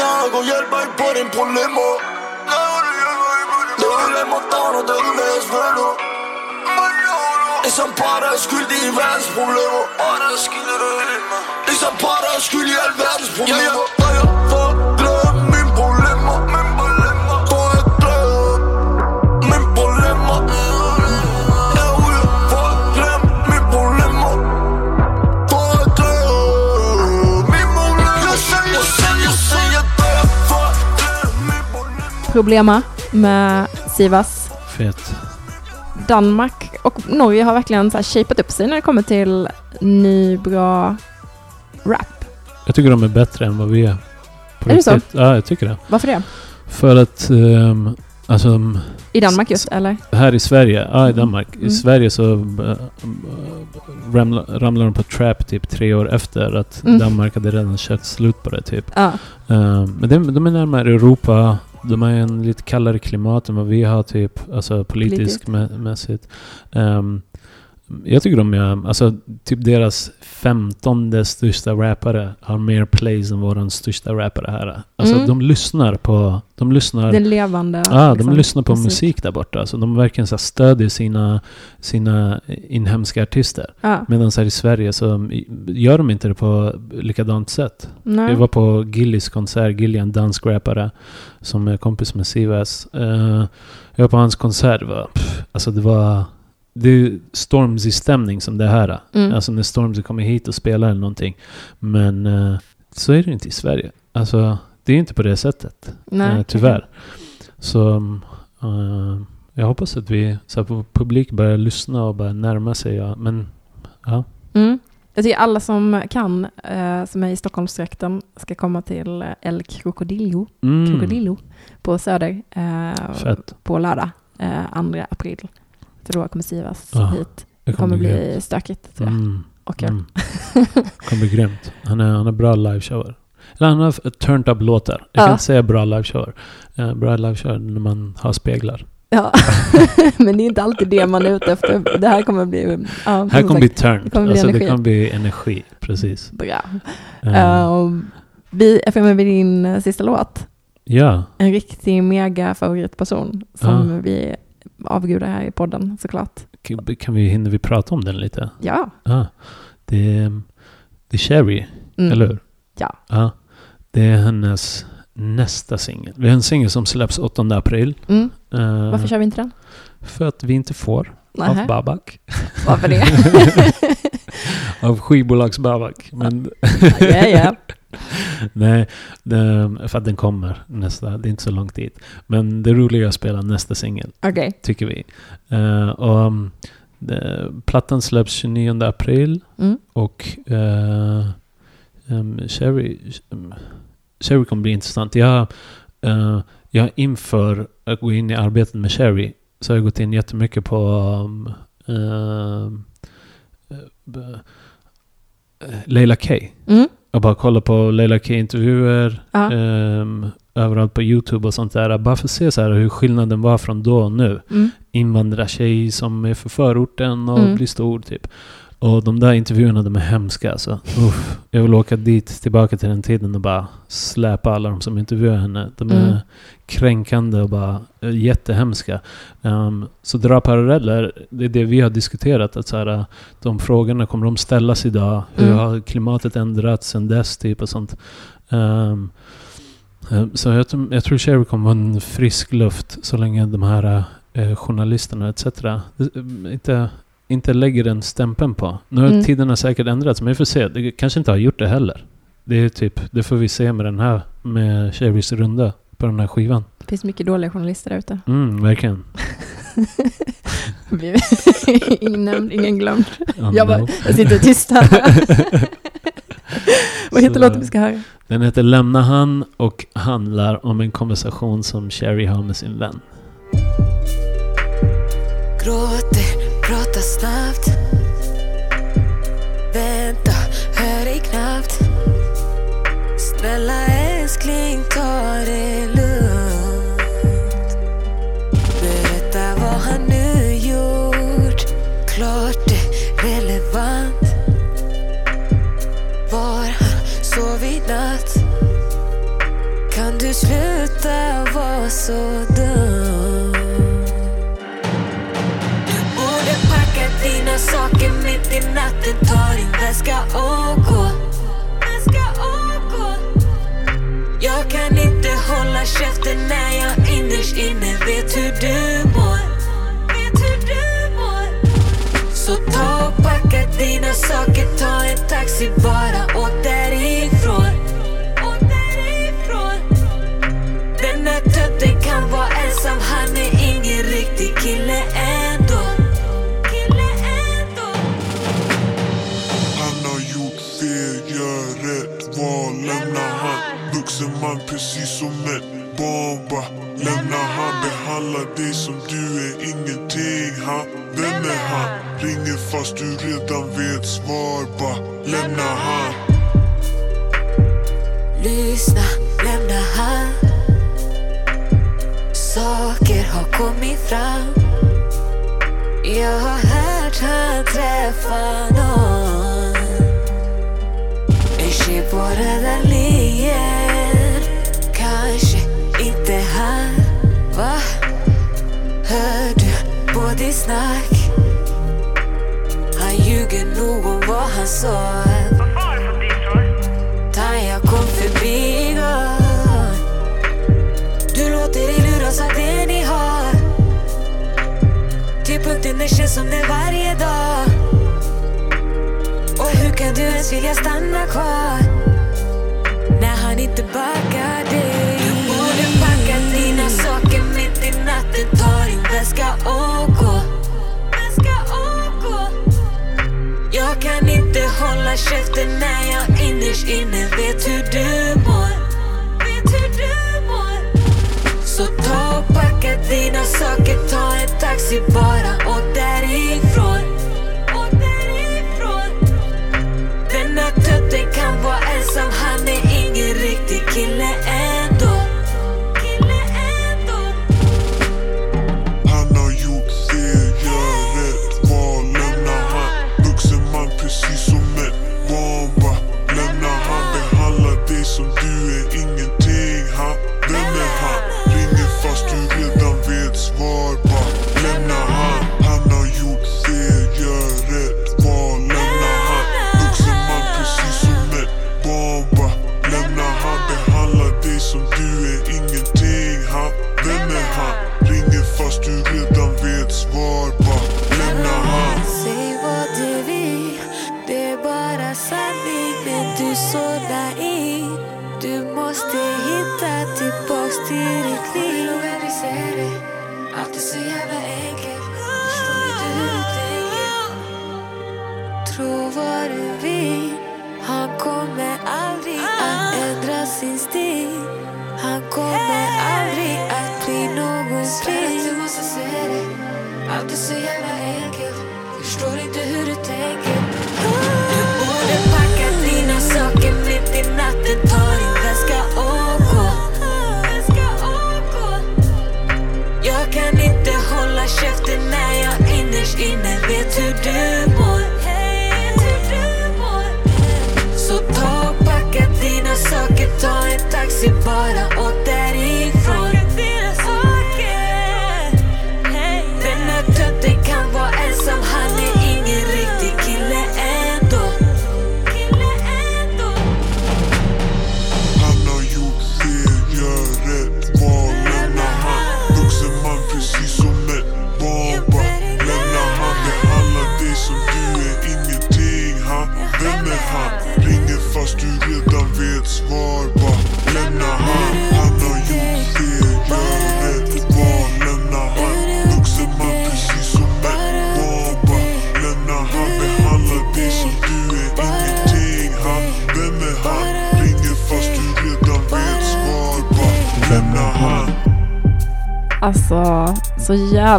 Men narko hjælper ikke på dine problemer. Det ødelægger down, og det ødelægger venner. Ligesom par, der er skyldige i verdens problemer. Og der er skyldig det hele. Ligesom Problema med Sivas. Fet. Danmark och Norge har verkligen så här shapat upp sig när det kommer till ny bra rap. Jag tycker de är bättre än vad vi är. På Är det så? Ja, jag tycker det. Varför det? För att ehm, Alltså, mm, I Danmark just, eller? här i Sverige, ja i Danmark. I Mm. Sverige så äh, ramla, ramlar de på trap typ tre år efter att Mm. Danmark hade redan kört slut på det typ. Ja. Eh, men de, de är närmare Europa. De har en lite kallare klimat än vad vi har typ. Alltså politiskt Politiskt. mä- mässigt. Ehm, jag tycker de är, alltså typ deras femtonde största rappare har mer plays än våran största rappare här. Alltså Mm. de lyssnar på, de lyssnar Den levande... Ja, de liksom, lyssnar på musik. där borta. Alltså, de verkligen så stödjer sina, sina inhemska artister. Ja. Medan här i Sverige så gör de inte det på likadant sätt. Nej. Jag var på Gillys konsert, Gilly är en dansk rappare som är kompis med Sivas. Uh, jag var på hans konsert. Var, pff, alltså det var... Det är Stormzy-stämning som det här. Mm. Alltså när Stormzy kommer hit och spelar eller någonting. Men eh, så är det inte i Sverige. Alltså det är inte på det sättet. Nej, eh, tyvärr. Så eh, jag hoppas att vi så här, publik börjar lyssna och börjar närma sig. Ja. Men ja. Mm. Jag tycker alla som kan, som är i Stockholmstrakten, ska komma till El Crocodillo, Mm. Crocodillo på Söder på lördag, eh, 2 april. Då kommer Sivas Ja, hit. Det Det kommer bli bli stökigt tror jag. Mm. Och kul. Mm. Det kommer bli grymt. Han är, han är bra liveshower. Eller han har turned up låtar. Jag Ja. kan inte säga bra liveshower. Uh, bra liveshower när man har speglar. Ja, men det är inte alltid det man är ute efter. Det här kommer bli... Ja, Här kommer bli sagt, turned. det kommer bli alltså, det energi. kommer bli energi. Precis. Bra. Eh, Uh, vi är framme vid din eh, sista låt. ja. En riktig mega favoritperson som vi avgudar här i podden såklart. Kan vi, hinner vi prata om den lite? Ja. Ah, det, det är Sherry, Mm. eller hur? Ja. Ja. Det är hennes nästa singel. Vi har en singel som släpps 8 april. Mm. Eh, Varför kör vi inte den? För att vi inte får. Nähä. Av Babak. Varför det? av skivbolags Babak. Men ja, ja. Nej, det, för att den kommer nästa. Det är inte så långt dit. Men det roliga är att spela nästa singel, Okej. tycker vi. Eh, och um, det, plattan släpps 29 april Mm. och uh, um, Sherry, um, Sherry kommer bli intressant. Jag, uh, jag inför att gå in i arbetet med Sherry så har jag gått in jättemycket på um, uh, uh, Leila K. Mm. Jag bara kollar på Leila K-intervjuer ehm, överallt på YouTube och sånt där. Bara för att se så här hur skillnaden var från då och nu. Mm. Invandrartjej som är för förorten och Mm. blir stor typ. Och de där intervjuerna de är hemska alltså. Uff, jag vill åka dit tillbaka till den tiden och bara släpa alla de som intervjuar henne. De är Mm. kränkande och bara eh, jättehemska. Um, så dra paralleller, det är det vi har diskuterat. Att så här, de frågorna kommer de ställas idag. Hur Mm. har klimatet ändrats sedan dess? Typ och sånt. Um, så jag, tror- jag tror Sherry kommer vara en frisk luft så länge de här eh, journalisterna etc. eh, inte, inte lägger den stämpeln på. Nu har Mm. tiderna säkert ändrats, men vi får se. Det kanske inte har gjort det heller. Det är typ, det får vi se med den här, med Sherrys runda på den här skivan. Det finns mycket dåliga journalister där ute. Mm, verkligen. Vi- ingen nämnd, ingen glömd. Ja, Jag, bara, no. jag sitter tyst här. Vad heter låten vi ska höra? Den heter Lämna han och handlar om en konversation som Sherry har med sin vän. Gråter, snabbt. Vänta, hör dig knappt. Snälla älskling, ta det lugnt. Berätta vad han nu gjort. Klart det relevant. Var han sov i natt? Kan du sluta vara så dum? Mitt i natten Ta din väska och gå. Jag kan inte hålla käften när jag innerst inne vet hur du mår. Så ta och packa dina saker Ta en taxi bara, åk därifrån. Åk därifrån. Den där tötten kan vara ensam, han är han precis som ett barn bara Lämna han, behandla han? Vem är han? Ringer fast du redan vet svar, bara lämna han. Lyssna, lämna han. Saker har kommit fram. Jag har hört han träffa någon. En tjej på röda linjen. Kanske. Va? Hör du på ditt snack? Han ljuger nog om vad han sa. Tanja kom förbi igår Du låter dig luras av det ni har Till punkten det känns som det varje dag Och hur kan du ens vilja stanna kvar När han inte backar inte hålla käften när jag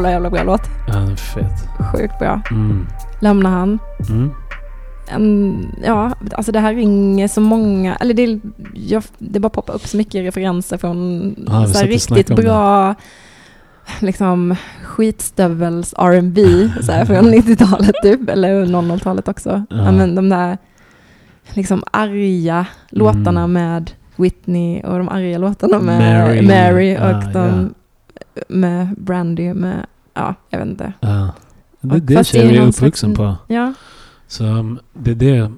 jävla jävla bra låt. Ja, den är fet. Sjukt bra. Mm. Lämna han. Mm. En, ja, alltså det här ringer så många, eller det, jag, det bara poppar upp så mycket referenser från vi så riktigt bra liksom skitstövels R&B så här, från 90-talet typ, eller 00-talet också. Ja. Men de där liksom arga låtarna Mm. med Whitney och de arga låtarna med Mary. Mary, och Ja, de med Brandy med, ja, jag vet inte. Ja. Det, Och det är i jag någon uppvuxen på. Ja, Så um, det är det.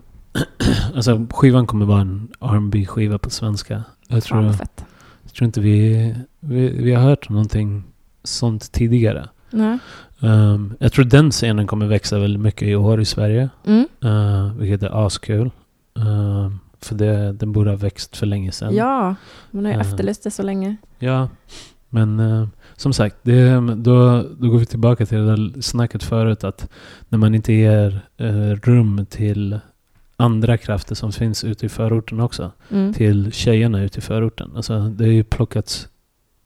alltså skivan kommer vara en rb skiva på svenska. Jag tror, fett. jag tror inte vi, vi, vi har hört någonting sånt tidigare. Nej. Um, jag tror den scenen kommer växa väldigt mycket i år i Sverige. Mm. Uh, vilket är askul. Um, för det, den borde ha växt för länge sedan. Ja, man har ju Ja. efterlyst det så länge. Ja, men eh, som sagt, det, då, då går vi tillbaka till det där snacket förut att när man inte ger eh, rum till andra krafter som finns ute i förorten också. Mm. Till tjejerna ute i förorten. Alltså det är ju plockats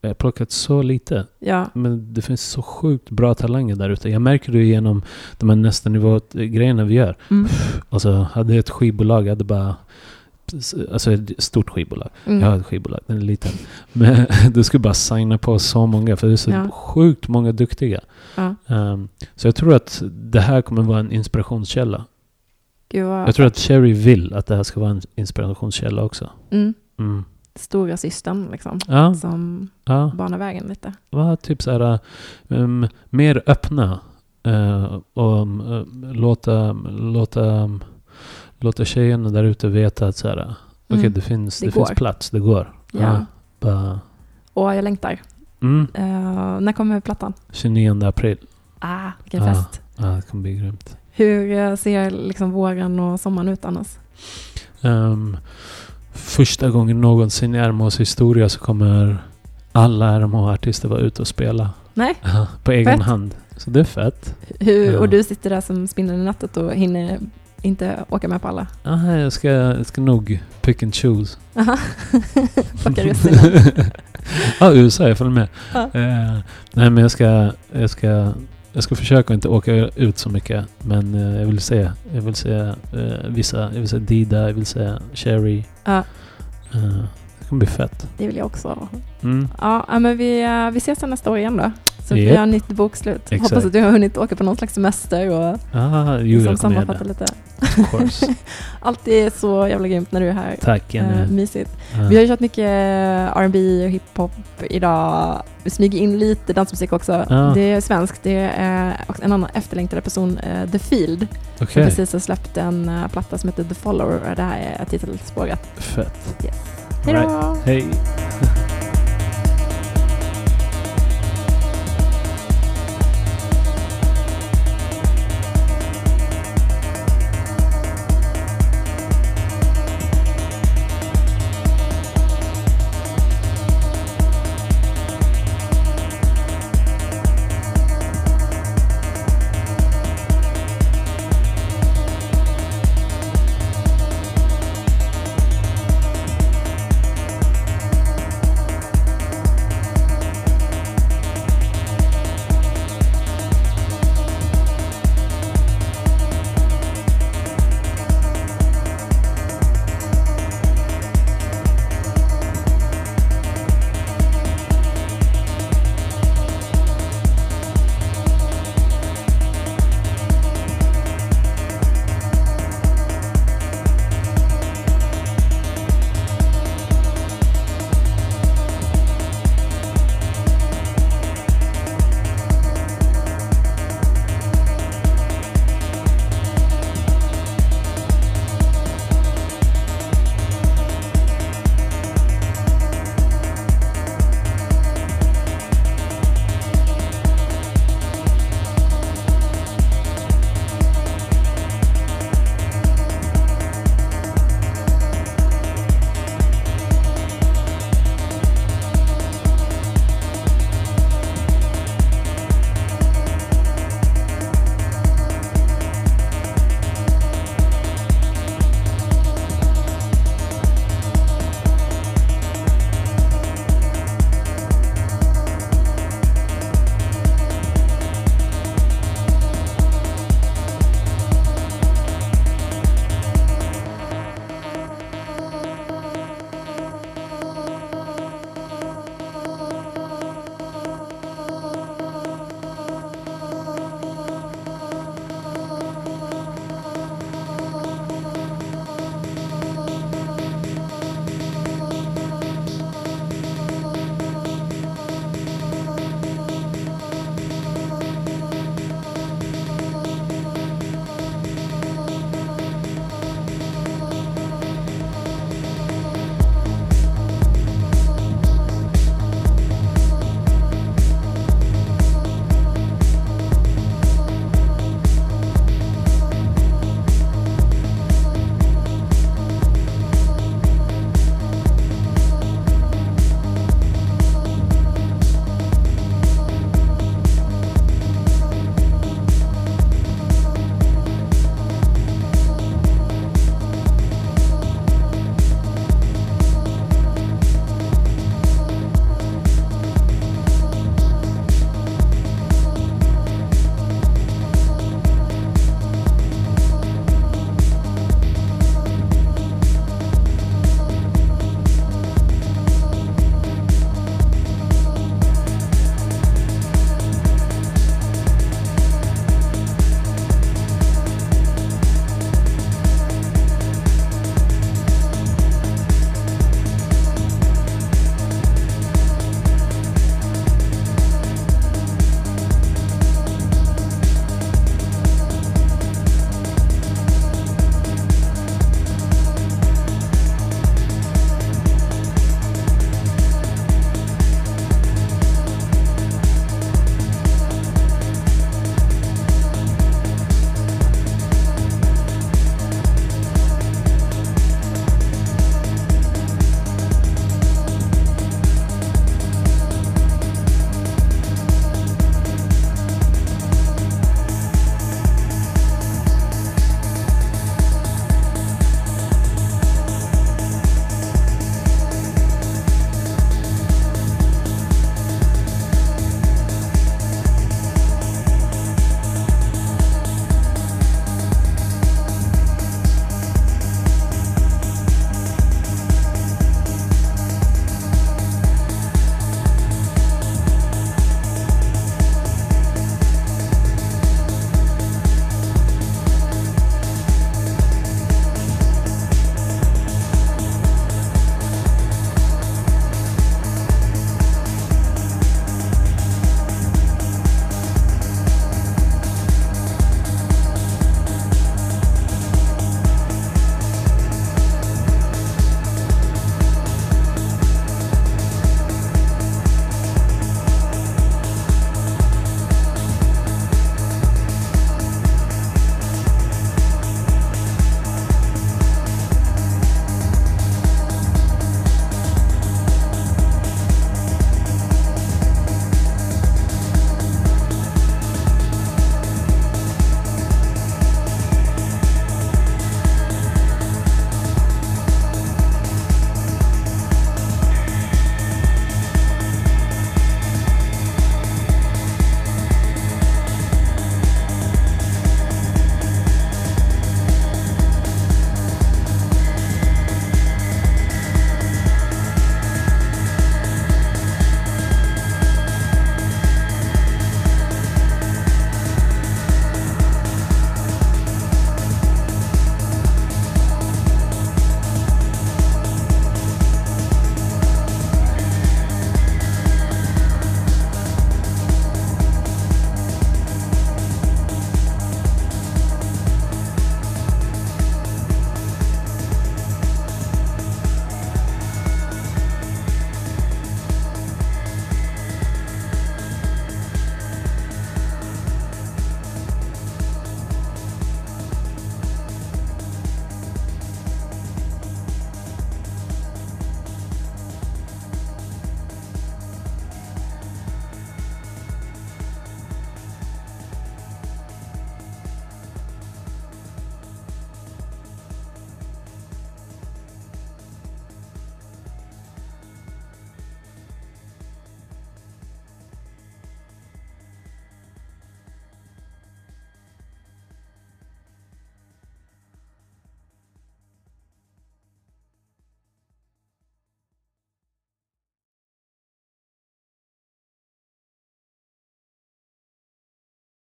jag har plockat så lite. Ja, Men det finns så sjukt bra talanger där ute. Jag märker det genom de här nästa nivå-grejerna vi gör. mm. Alltså, hade jag ett skivbolag, jag hade bara... Alltså ett stort skivbolag. Mm. Jag har ett skivbolag, är liten. Men du skulle bara signa på så många, för det är så Ja. sjukt många duktiga. Ja. Ehm, så jag tror att det här kommer vara en inspirationskälla. Jag tror att Cherry vill att det här ska vara en inspirationskälla också. mm. Mm. Stora systern liksom. Ja, Som ja. banar vägen lite. Var typ så här, um, mer öppna. eh, och um, låta, låta, um, låta tjejerna där ute veta att så här, okej Mm. det, finns, Det det, finns plats, det går. Ja. bara, Och jag längtar. mm, Eh, när kommer plattan? 29 april. Ah, vilken Ja. fest. Ja, det kommer bli grymt. Hur eh, ser liksom våren och sommaren ut annars? Um, första gången någonsin i RMHs historia så kommer alla RMH-artister vara ute och spela. Nej. Ja, på egen Fett. hand. Så det är fett. Hur, Ja. Och du sitter där som spindeln i nätet och hinner inte åka med på alla? Aha, jag, ska, jag ska nog pick and choose. Aha. Plocka russinen. ja, USA, jag följer med. Ja. Eh, nej, men jag ska, jag, ska, jag ska försöka inte åka ut så mycket. Men eh, jag vill se, jag vill se eh, vissa, jag vill se Dida, jag vill se Cherry. Ja. Eh, det kommer bli fett. Det vill jag också. Mm. Ja, men vi, eh, vi ses nästa år igen då. Så vi Japp. har nytt bokslut. Exakt. Hoppas att du har hunnit åka på någon slags semester och Ah, jo, liksom sammanfatta lite. Course. Alltid så jävla grymt när du är här. Tack Eh, Jenny. mysigt. Ja. Vi har ju kört mycket eh, R&B och hiphop idag. Vi smyger in lite dansmusik också. Ja. Det är svenskt. Det är också en annan efterlängtad person, eh, The Field, som Okej, precis har släppt en eh, platta som heter The Follower. Det här är titelspåret. fett. Hej då! Hej.